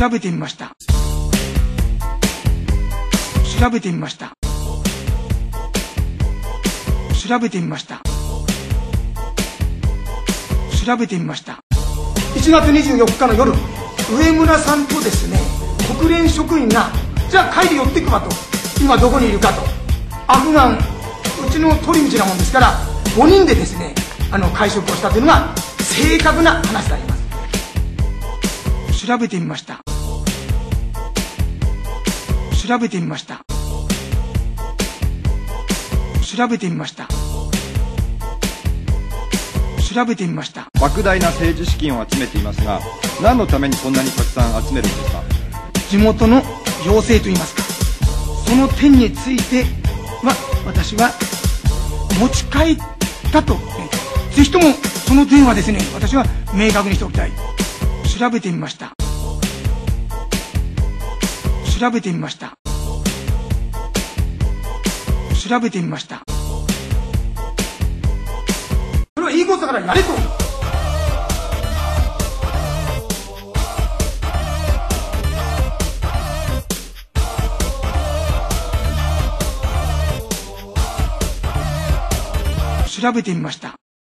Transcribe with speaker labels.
Speaker 1: 調べてみました。調べてみました。調べてみました。調べてみました。1月24日の夜、上村さんとですね、国連職員が、じゃあ帰り寄ってくわと、今どこにいるかと、アフガン、うちの取り道なもんですから、5人でですね、あの会食をしたというのが正確な話であります。調べてみました。調べてみました。調べてみました。調べてみました。
Speaker 2: 莫大な政治資金を集めていますが何のためにこんなにたくさん集めるんですか？
Speaker 1: 地元の要請といいますか、その点については、私は持ち帰ったと、ねぜひともその点はですね、私は明確にしておきたい。調べてみました。調べてみました。調べてみました。それはいいことだからやれと。調べてみました。